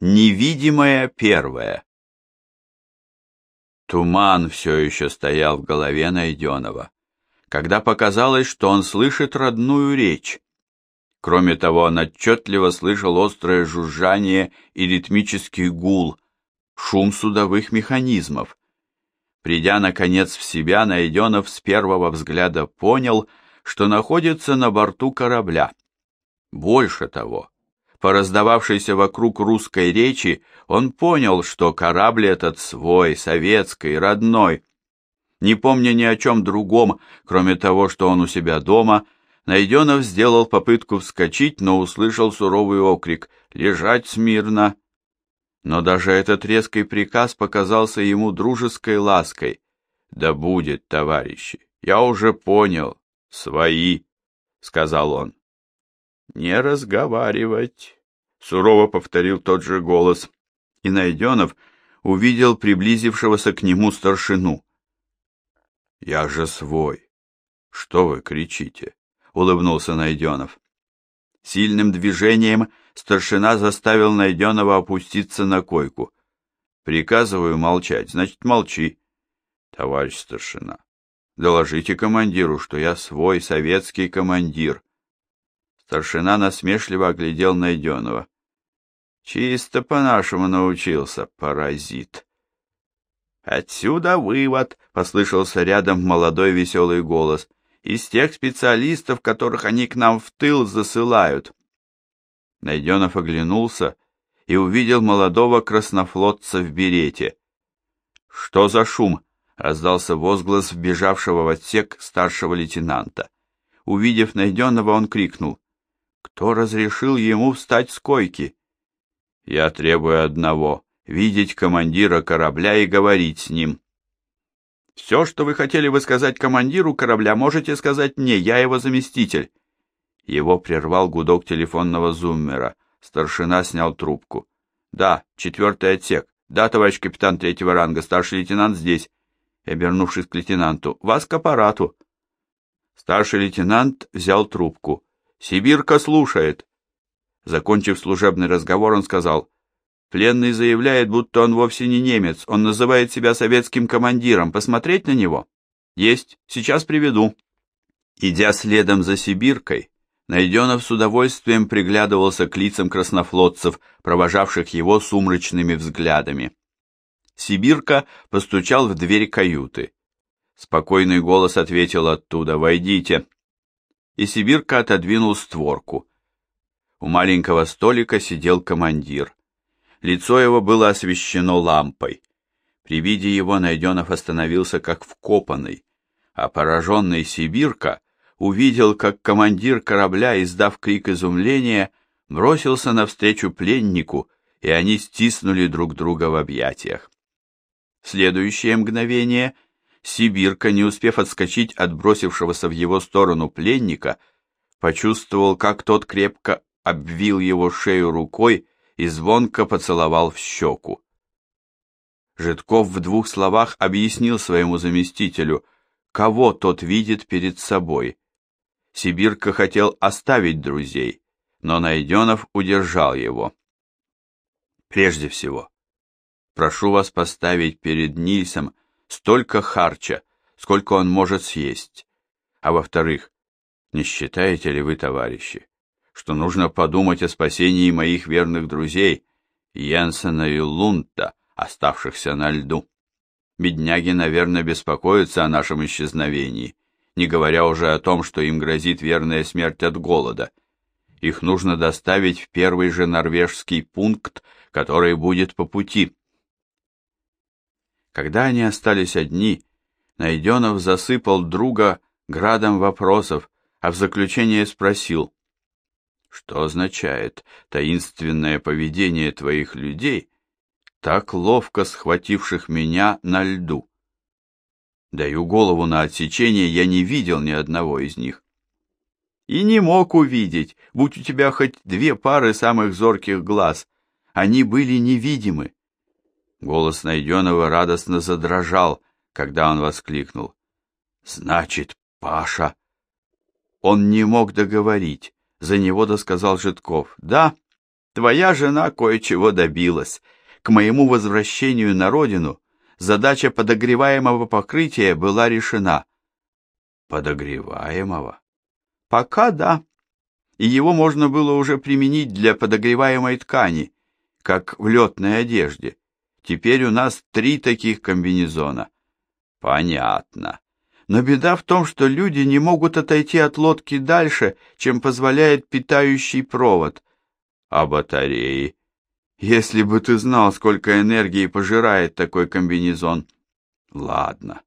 Невидимое первое. Туман все еще стоял в голове Найденова, когда показалось, что он слышит родную речь. Кроме того, он отчетливо слышал острое жужжание и ритмический гул, шум судовых механизмов. Придя, наконец, в себя, Найденов с первого взгляда понял, что находится на борту корабля. Больше того, по раздававшейся вокруг русской речи, он понял, что корабль этот свой, советский, родной. Не помня ни о чем другом, кроме того, что он у себя дома, Найденов сделал попытку вскочить, но услышал суровый окрик «Лежать смирно!». Но даже этот резкий приказ показался ему дружеской лаской. «Да будет, товарищи, я уже понял, свои», — сказал он. «Не разговаривать», — сурово повторил тот же голос, и Найденов увидел приблизившегося к нему старшину. «Я же свой. Что вы кричите?» — улыбнулся Найденов. Сильным движением старшина заставил Найденова опуститься на койку. «Приказываю молчать, значит, молчи, товарищ старшина. Доложите командиру, что я свой советский командир, Старшина насмешливо оглядел Найденова. Чисто по-нашему научился, паразит. Отсюда вывод, послышался рядом молодой веселый голос. Из тех специалистов, которых они к нам в тыл засылают. Найденов оглянулся и увидел молодого краснофлотца в берете. Что за шум? раздался возглас вбежавшего в отсек старшего лейтенанта. Увидев найденного, он крикнул. Кто разрешил ему встать с койки? Я требую одного — видеть командира корабля и говорить с ним. Все, что вы хотели бы сказать командиру корабля, можете сказать мне, я его заместитель. Его прервал гудок телефонного зуммера. Старшина снял трубку. Да, четвертый отсек. Да, товарищ капитан третьего ранга, старший лейтенант здесь. И, обернувшись к лейтенанту, вас к аппарату. Старший лейтенант взял трубку. Сибирка слушает. Закончив служебный разговор, он сказал, «Пленный заявляет, будто он вовсе не немец, он называет себя советским командиром. Посмотреть на него?» «Есть, сейчас приведу». Идя следом за Сибиркой, Найденов с удовольствием приглядывался к лицам краснофлотцев, провожавших его сумрачными взглядами. Сибирка постучал в дверь каюты. Спокойный голос ответил оттуда «Войдите» и Сибирка отодвинул створку. У маленького столика сидел командир. Лицо его было освещено лампой. При виде его Найденов остановился как вкопанный, а пораженный Сибирка увидел, как командир корабля, издав крик изумления, бросился навстречу пленнику, и они стиснули друг друга в объятиях. В следующее мгновение — Сибирка, не успев отскочить от бросившегося в его сторону пленника, почувствовал, как тот крепко обвил его шею рукой и звонко поцеловал в щеку. Житков в двух словах объяснил своему заместителю, кого тот видит перед собой. Сибирка хотел оставить друзей, но Найденов удержал его. Прежде всего, прошу вас поставить перед Нильсом столько харча, сколько он может съесть. А во-вторых, не считаете ли вы, товарищи, что нужно подумать о спасении моих верных друзей, Йенсена и Лунта, оставшихся на льду? Бедняги, наверное, беспокоятся о нашем исчезновении, не говоря уже о том, что им грозит верная смерть от голода. Их нужно доставить в первый же норвежский пункт, который будет по пути. Когда они остались одни, Найденов засыпал друга градом вопросов, а в заключение спросил, что означает таинственное поведение твоих людей, так ловко схвативших меня на льду. Даю голову на отсечение, я не видел ни одного из них. И не мог увидеть, будь у тебя хоть две пары самых зорких глаз, они были невидимы. Голос Найденова радостно задрожал, когда он воскликнул. «Значит, Паша...» Он не мог договорить. За него досказал Житков. «Да, твоя жена кое-чего добилась. К моему возвращению на родину задача подогреваемого покрытия была решена. Подогреваемого? Пока да. И его можно было уже применить для подогреваемой ткани, как в летной одежде. Теперь у нас три таких комбинезона. Понятно. Но беда в том, что люди не могут отойти от лодки дальше, чем позволяет питающий провод. А батареи? Если бы ты знал, сколько энергии пожирает такой комбинезон. Ладно.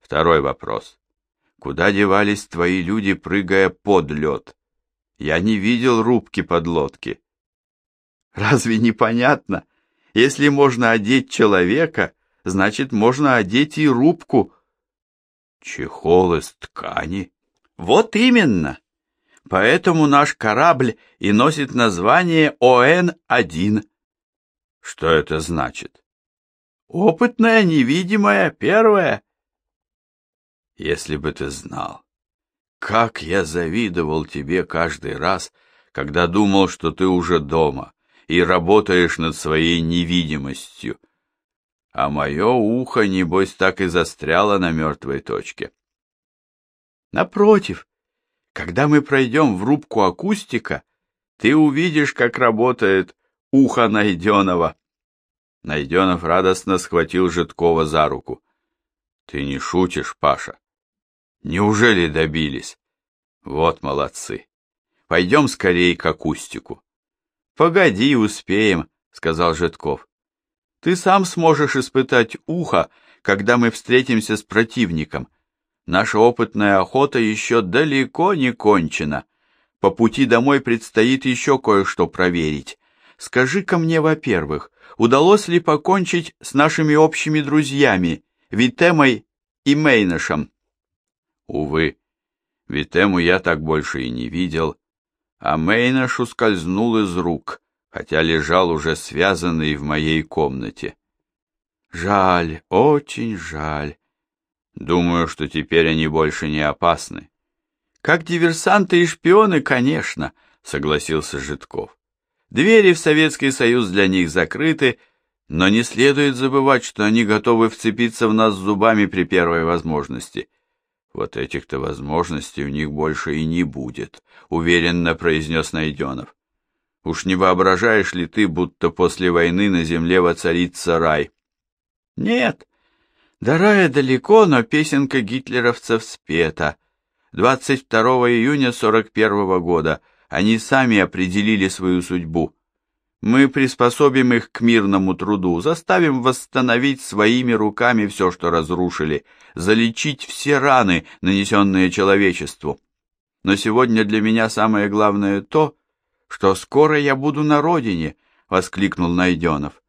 Второй вопрос. Куда девались твои люди, прыгая под лед? Я не видел рубки под лодки. Разве не понятно? Если можно одеть человека, значит, можно одеть и рубку. Чехол из ткани? Вот именно. Поэтому наш корабль и носит название ОН-1. Что это значит? Опытная, невидимая, первая. Если бы ты знал, как я завидовал тебе каждый раз, когда думал, что ты уже дома и работаешь над своей невидимостью. А мое ухо, небось, так и застряло на мертвой точке. Напротив, когда мы пройдем в рубку акустика, ты увидишь, как работает ухо Найденова. Найденов радостно схватил Житкова за руку. Ты не шутишь, Паша? Неужели добились? Вот молодцы. Пойдем скорее к акустику. Погоди, успеем, сказал Житков. Ты сам сможешь испытать ухо, когда мы встретимся с противником. Наша опытная охота еще далеко не кончена. По пути домой предстоит еще кое-что проверить. Скажи-ка мне, во-первых, удалось ли покончить с нашими общими друзьями, Витемой и Мейношем? Увы, Витему я так больше и не видел, а Мейнош ускользнул из рук, хотя лежал уже связанный в моей комнате. Жаль, очень жаль. Думаю, что теперь они больше не опасны. Как диверсанты и шпионы, конечно, согласился Житков. Двери в Советский Союз для них закрыты, но не следует забывать, что они готовы вцепиться в нас зубами при первой возможности. Вот этих-то возможностей у них больше и не будет, уверенно произнес Найденов. Уж не воображаешь ли ты, будто после войны на земле воцарится рай? Нет, до рая далеко, но песенка гитлеровцев спета. 22 июня 41 -го года — они сами определили свою судьбу. Мы приспособим их к мирному труду, заставим восстановить своими руками все, что разрушили, залечить все раны, нанесенные человечеству. Но сегодня для меня самое главное то, что скоро я буду на родине, — воскликнул Найденов.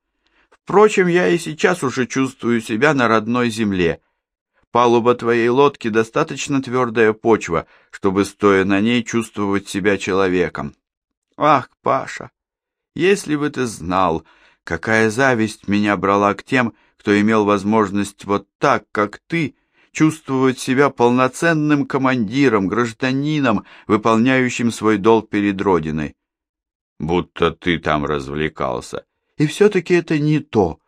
Впрочем, я и сейчас уже чувствую себя на родной земле, Палуба твоей лодки достаточно твердая почва, чтобы, стоя на ней, чувствовать себя человеком. Ах, Паша, если бы ты знал, какая зависть меня брала к тем, кто имел возможность вот так, как ты, чувствовать себя полноценным командиром, гражданином, выполняющим свой долг перед Родиной. Будто ты там развлекался. И все-таки это не то.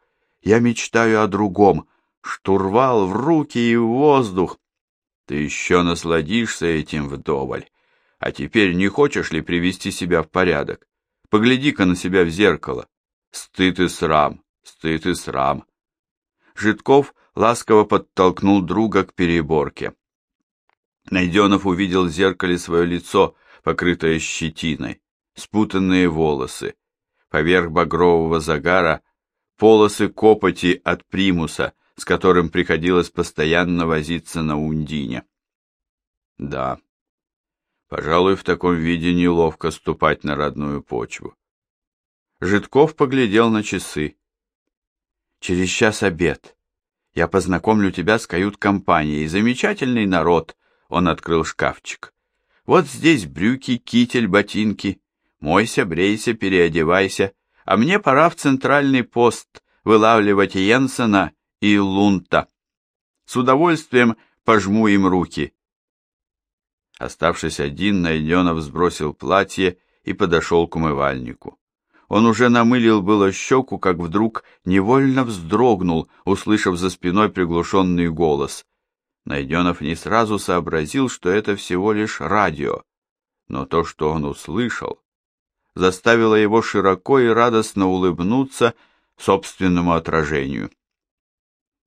Я мечтаю о другом, штурвал в руки и в воздух. Ты еще насладишься этим вдоволь. А теперь не хочешь ли привести себя в порядок? Погляди-ка на себя в зеркало. Стыд и срам, стыд и срам. Житков ласково подтолкнул друга к переборке. Найденов увидел в зеркале свое лицо, покрытое щетиной, спутанные волосы. Поверх багрового загара полосы копоти от примуса, с которым приходилось постоянно возиться на Ундине. Да, пожалуй, в таком виде неловко ступать на родную почву. Житков поглядел на часы. Через час обед. Я познакомлю тебя с кают-компанией. Замечательный народ. Он открыл шкафчик. Вот здесь брюки, китель, ботинки. Мойся, брейся, переодевайся. А мне пора в центральный пост вылавливать Йенсена и Лунта. С удовольствием пожму им руки. Оставшись один, Найденов сбросил платье и подошел к умывальнику. Он уже намылил было щеку, как вдруг невольно вздрогнул, услышав за спиной приглушенный голос. Найденов не сразу сообразил, что это всего лишь радио, но то, что он услышал, заставило его широко и радостно улыбнуться собственному отражению.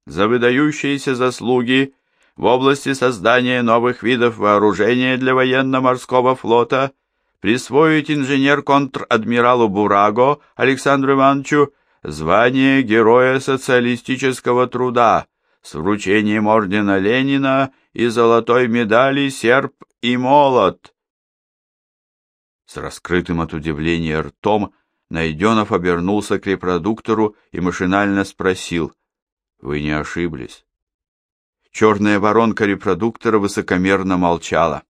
За выдающиеся заслуги в области создания новых видов вооружения для военно-морского флота присвоить инженер-контр-адмиралу Бураго Александру Ивановичу звание Героя социалистического труда с вручением ордена Ленина и золотой медали «Серп и молот». С раскрытым от удивления ртом Найденов обернулся к репродуктору и машинально спросил, «Вы не ошиблись?» Черная воронка репродуктора высокомерно молчала.